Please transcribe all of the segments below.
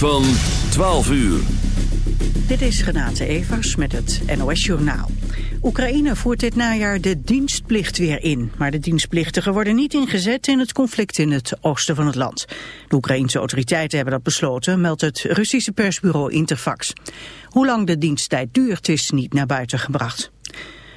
Van 12 uur. Dit is Renate Evers met het NOS Journaal. Oekraïne voert dit najaar de dienstplicht weer in. Maar de dienstplichtigen worden niet ingezet in het conflict in het oosten van het land. De Oekraïense autoriteiten hebben dat besloten, meldt het Russische persbureau Interfax. Hoe lang de diensttijd duurt is niet naar buiten gebracht.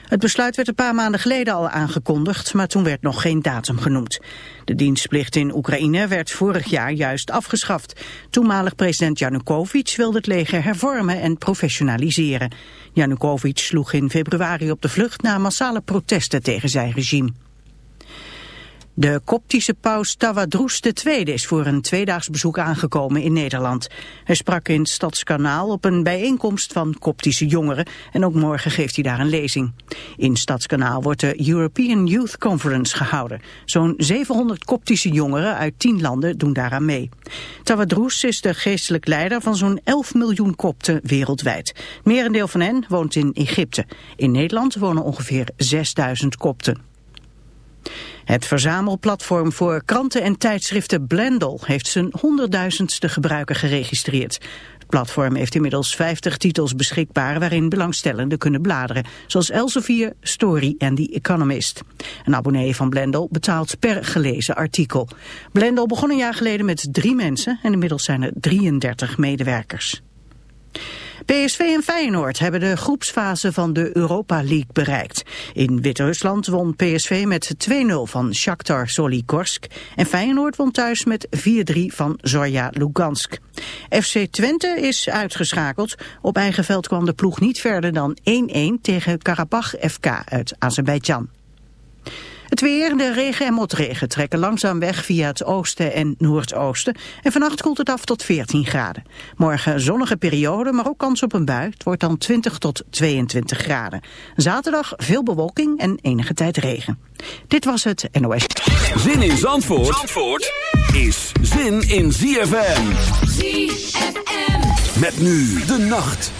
Het besluit werd een paar maanden geleden al aangekondigd, maar toen werd nog geen datum genoemd. De dienstplicht in Oekraïne werd vorig jaar juist afgeschaft. Toenmalig president Janukovic wilde het leger hervormen en professionaliseren. Janukovic sloeg in februari op de vlucht na massale protesten tegen zijn regime. De koptische paus Tawadroes II is voor een tweedaags bezoek aangekomen in Nederland. Hij sprak in het Stadskanaal op een bijeenkomst van koptische jongeren en ook morgen geeft hij daar een lezing. In Stadskanaal wordt de European Youth Conference gehouden. Zo'n 700 koptische jongeren uit 10 landen doen daaraan mee. Tawadroes is de geestelijk leider van zo'n 11 miljoen kopten wereldwijd. Merendeel van hen woont in Egypte. In Nederland wonen ongeveer 6000 kopten. Het verzamelplatform voor kranten en tijdschriften Blendel heeft zijn honderdduizendste gebruiker geregistreerd. Het platform heeft inmiddels 50 titels beschikbaar waarin belangstellenden kunnen bladeren, zoals Elsevier, Story en The Economist. Een abonnee van Blendel betaalt per gelezen artikel. Blendel begon een jaar geleden met drie mensen en inmiddels zijn er 33 medewerkers. PSV en Feyenoord hebben de groepsfase van de Europa League bereikt. In Wit-Rusland won PSV met 2-0 van Shakhtar Solikorsk en Feyenoord won thuis met 4-3 van Zorya Lugansk. FC Twente is uitgeschakeld. Op eigen veld kwam de ploeg niet verder dan 1-1 tegen Karabach FK uit Azerbeidzjan. Het weer, de regen en motregen trekken langzaam weg via het oosten en noordoosten. En vannacht koelt het af tot 14 graden. Morgen zonnige periode, maar ook kans op een bui. Het wordt dan 20 tot 22 graden. Zaterdag veel bewolking en enige tijd regen. Dit was het NOS. Zin in Zandvoort, Zandvoort is zin in ZFM. ZFM. Met nu de nacht.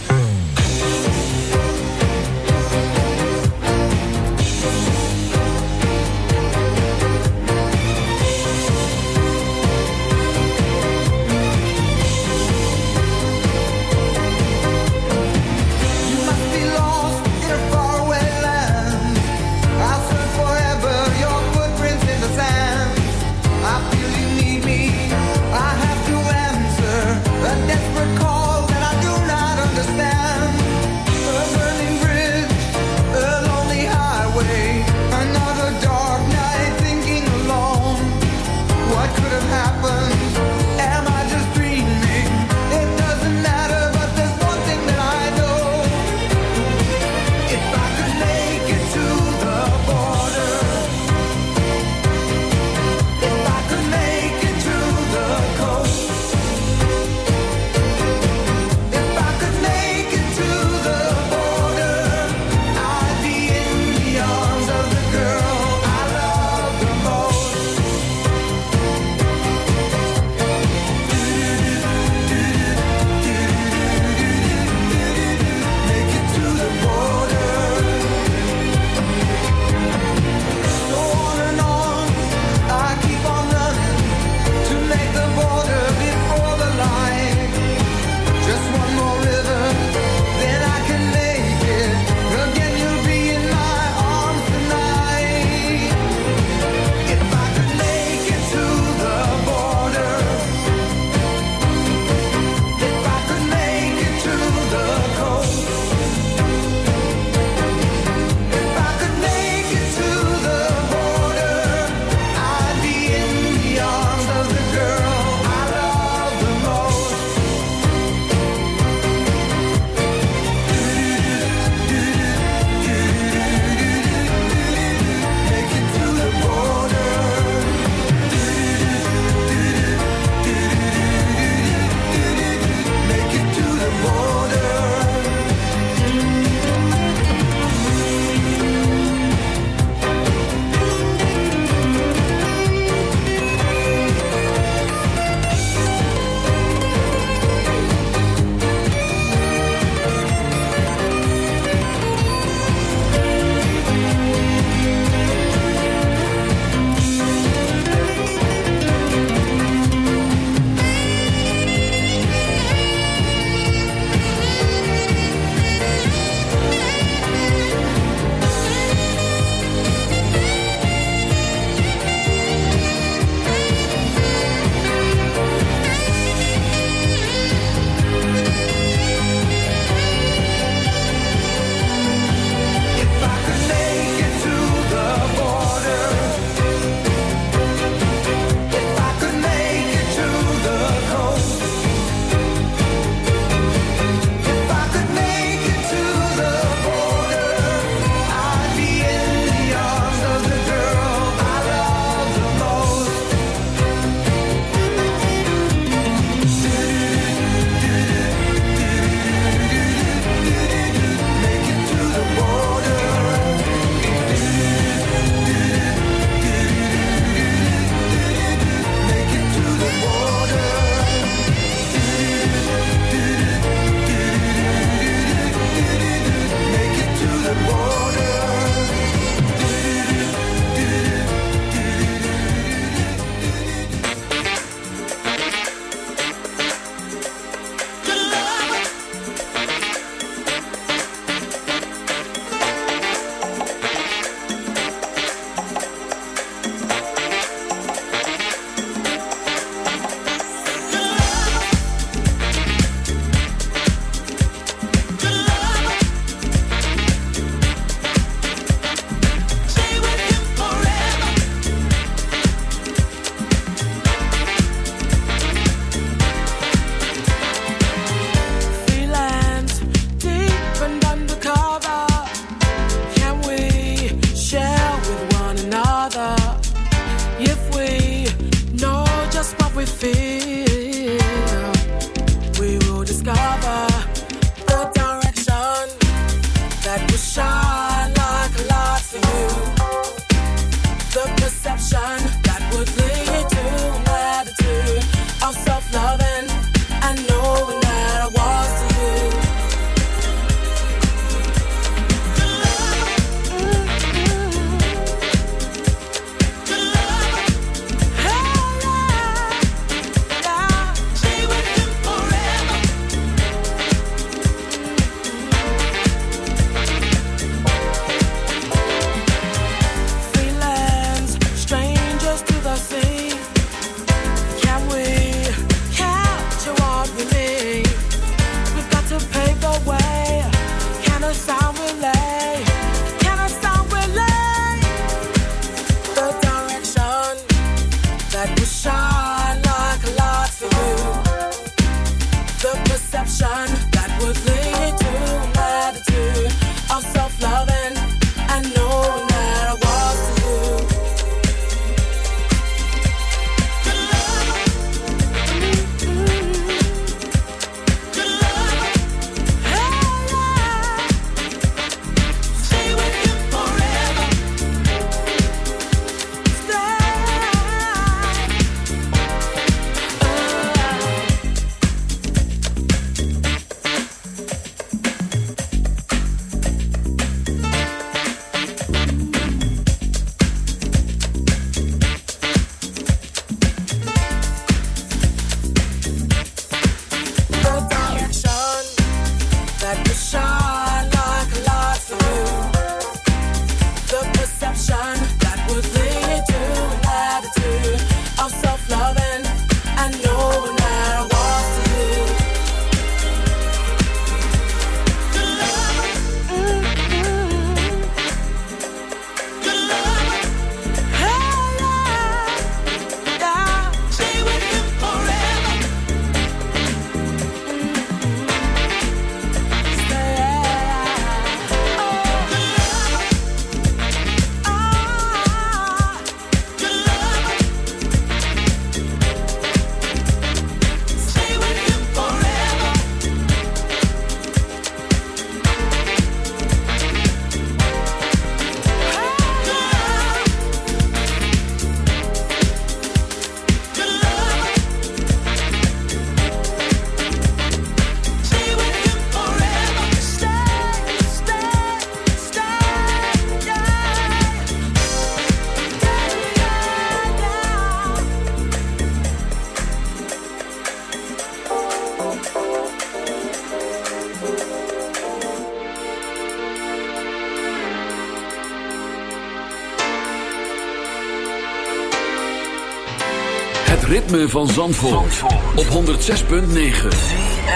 Ritme van Zandvoort, Zandvoort. op 106.9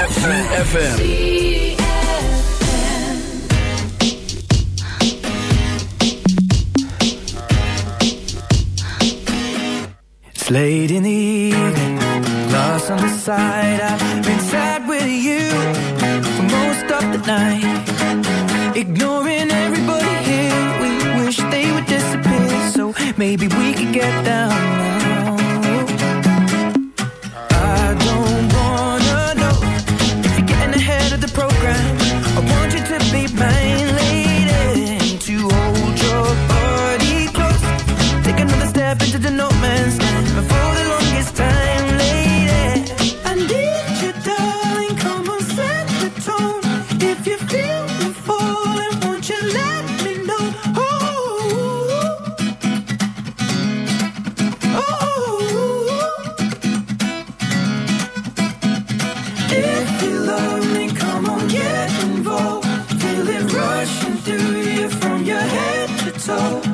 CFFM It's late in the evening Lost on the side I've been you love come on, get involved. Feel it rushing through you from your head to toe.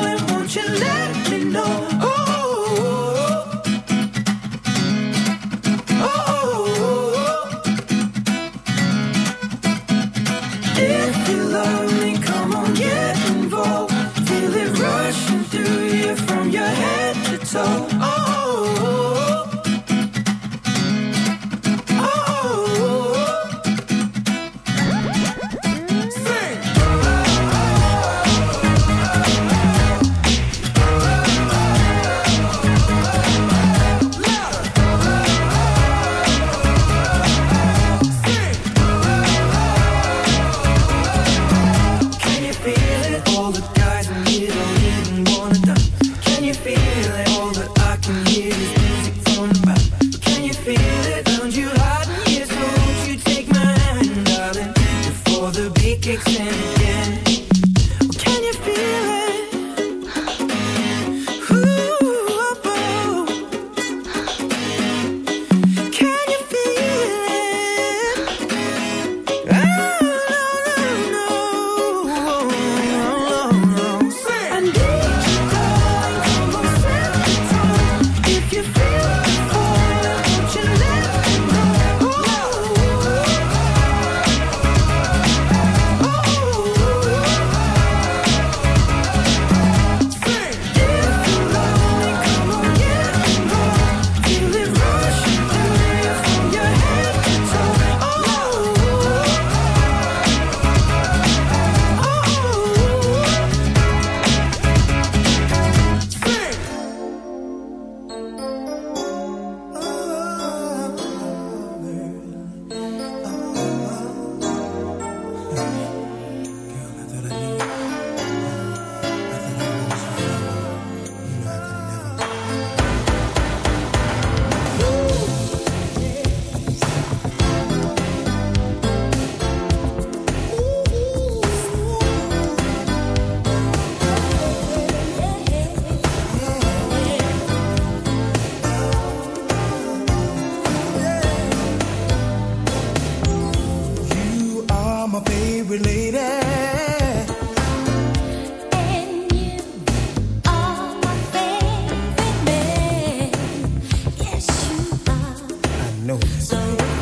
you let me know? So.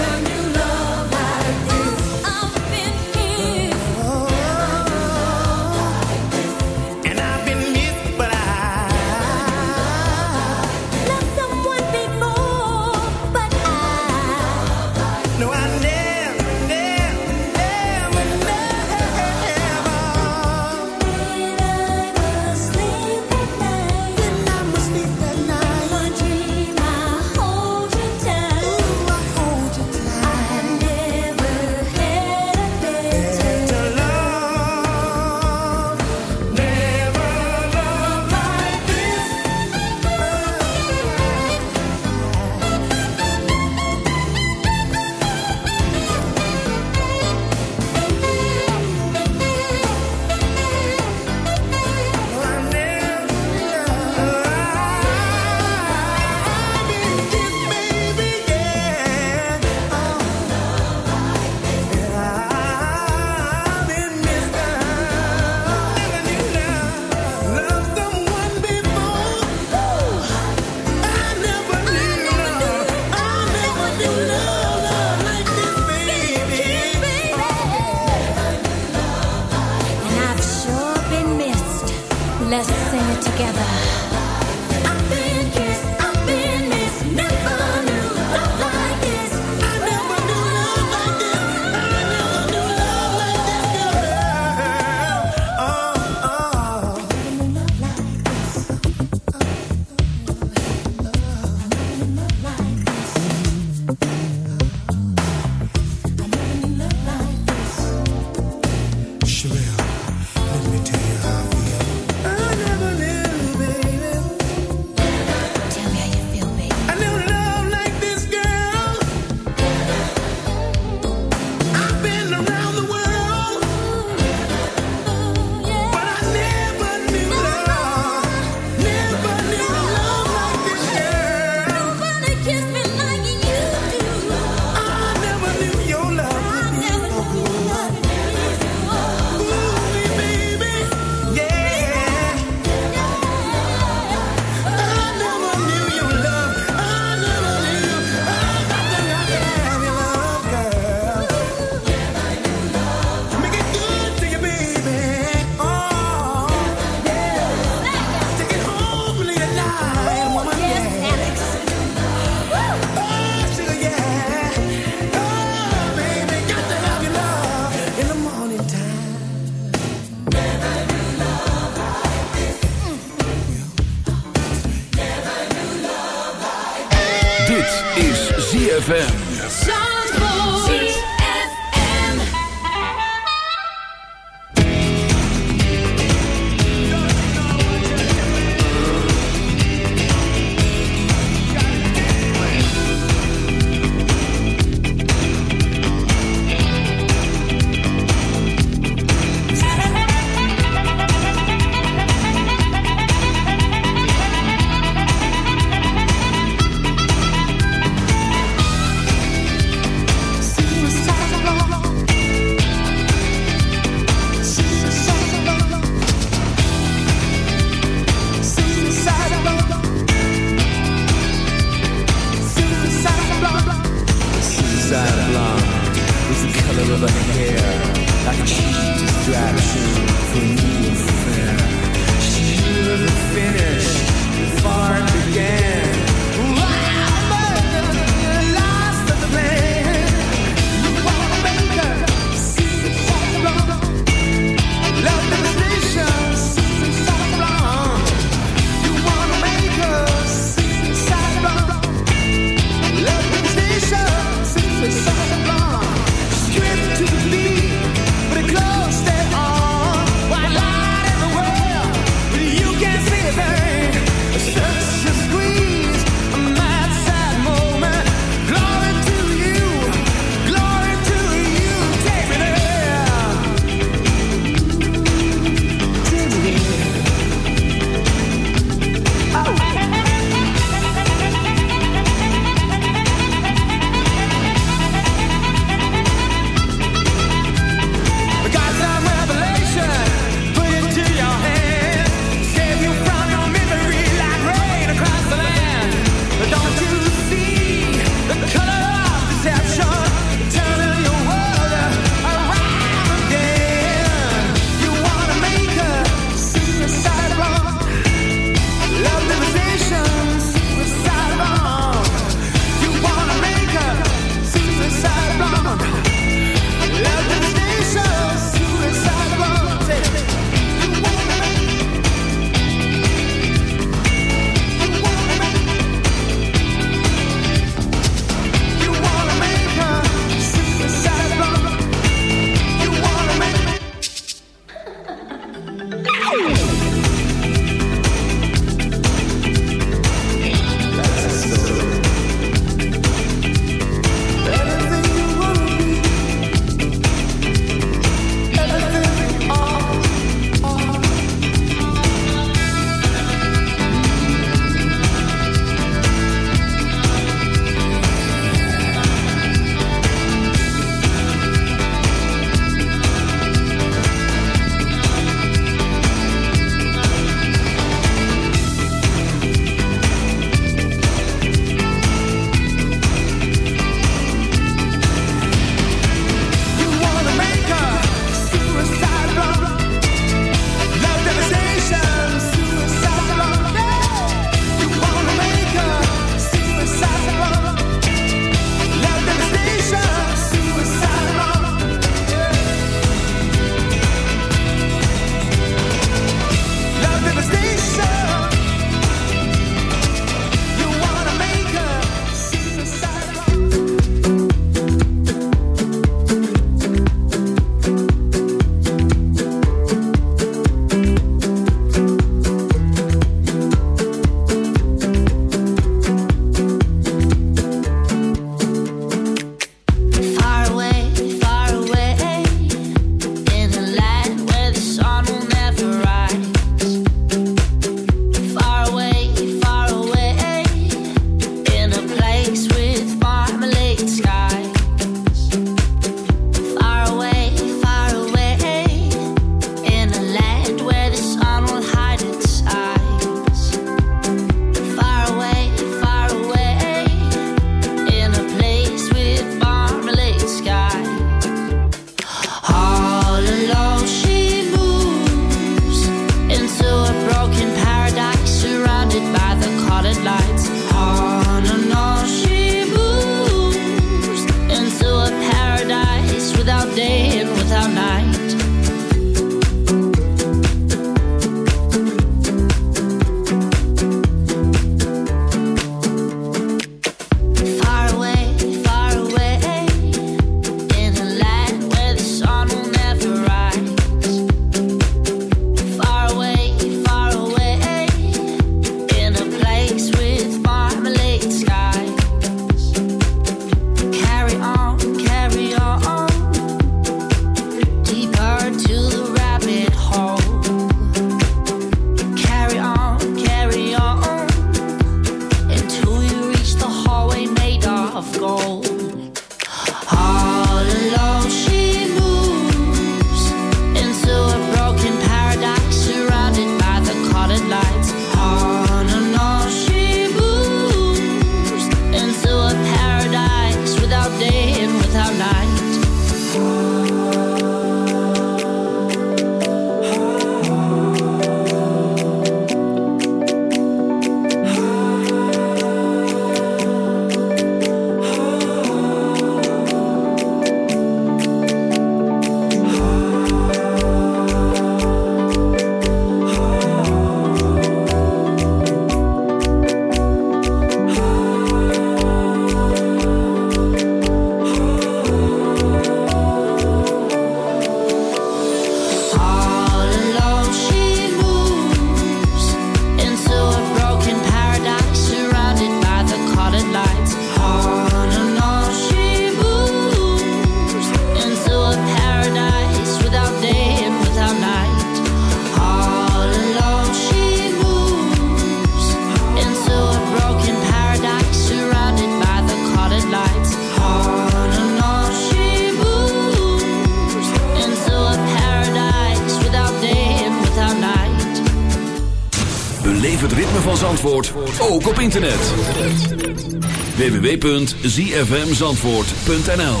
www.zfmzandvoort.nl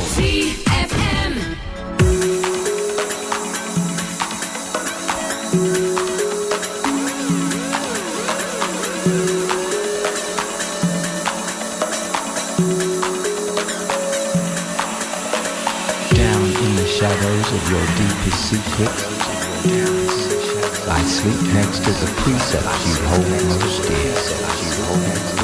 Down in the shadows of your deepest secrets I sleep next to the precepts you hold most dear.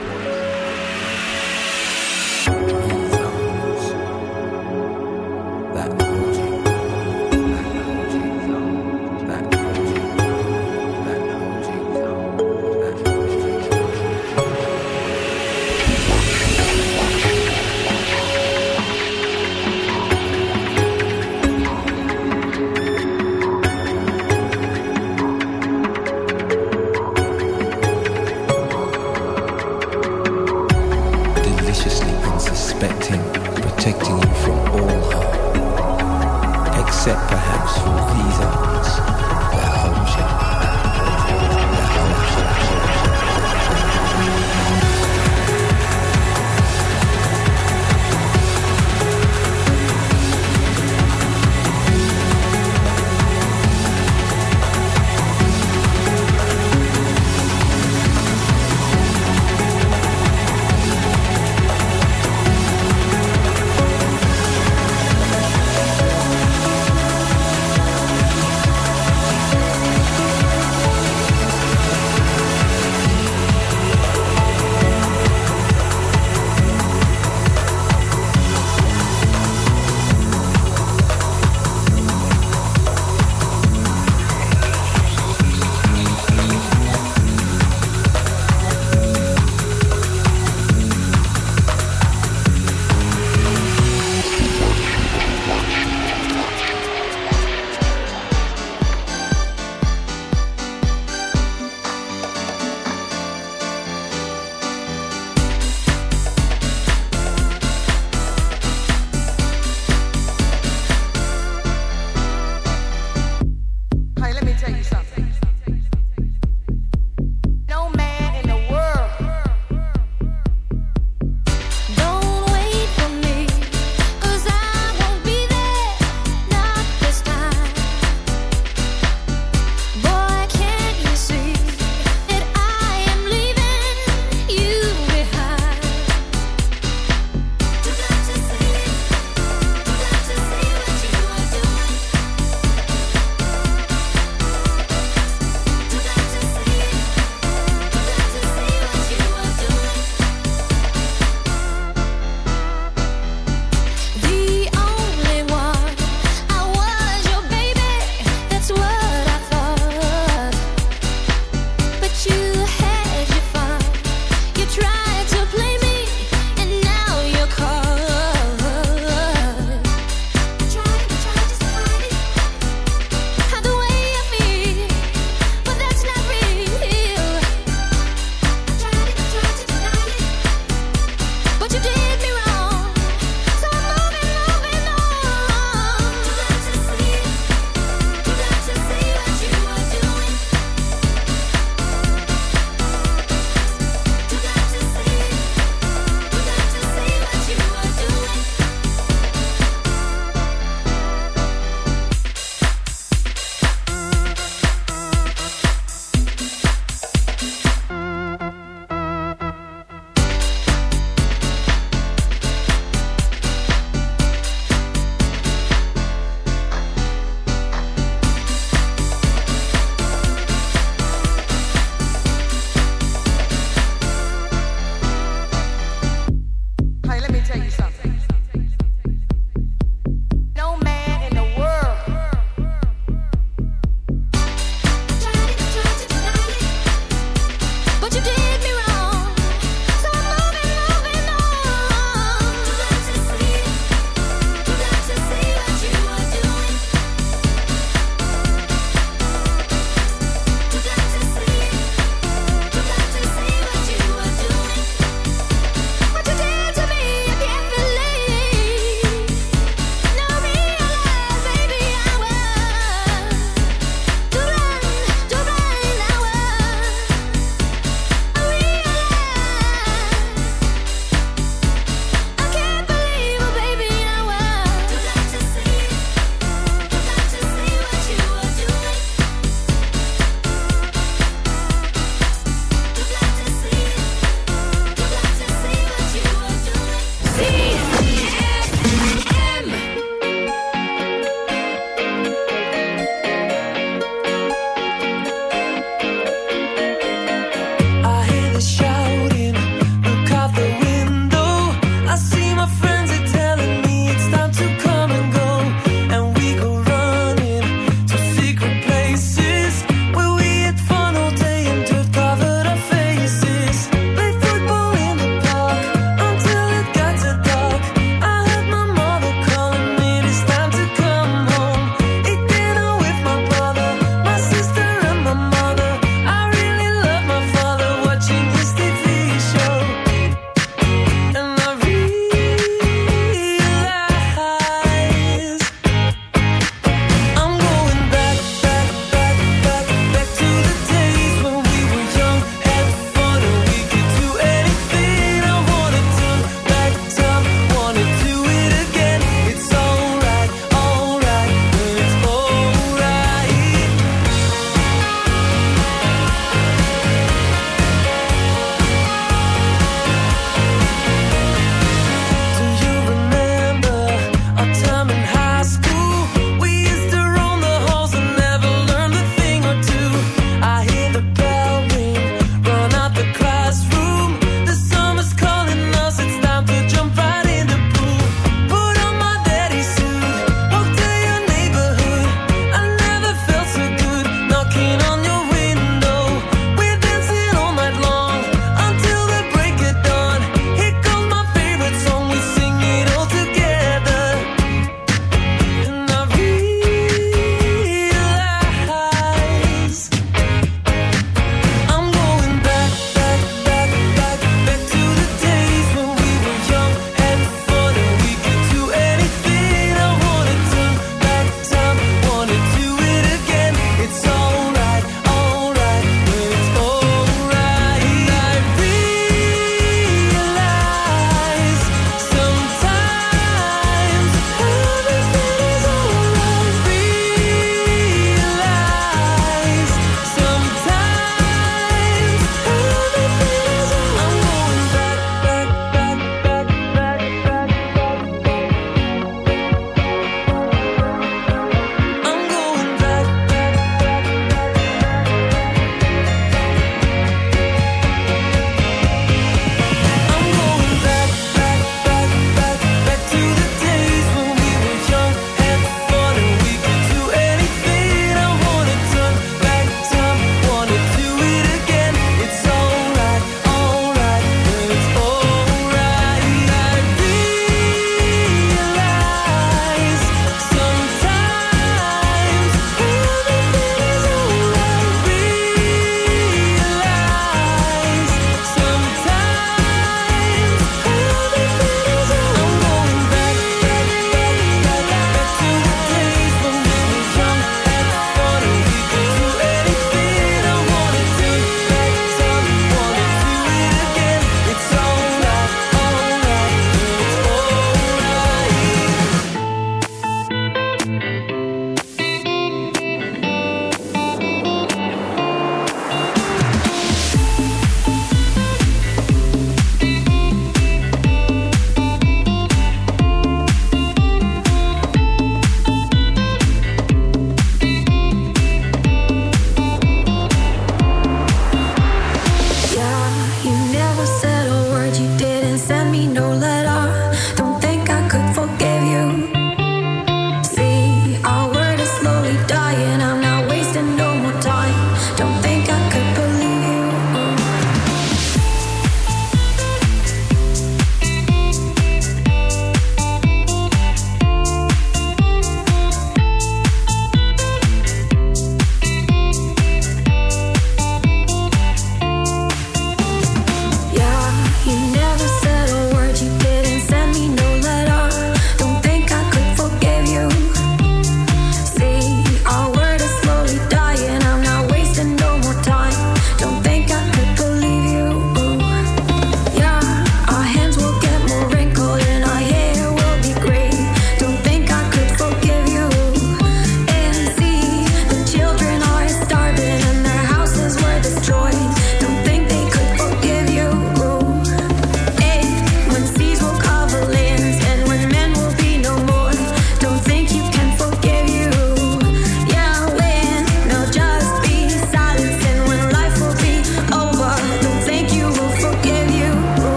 set perhaps.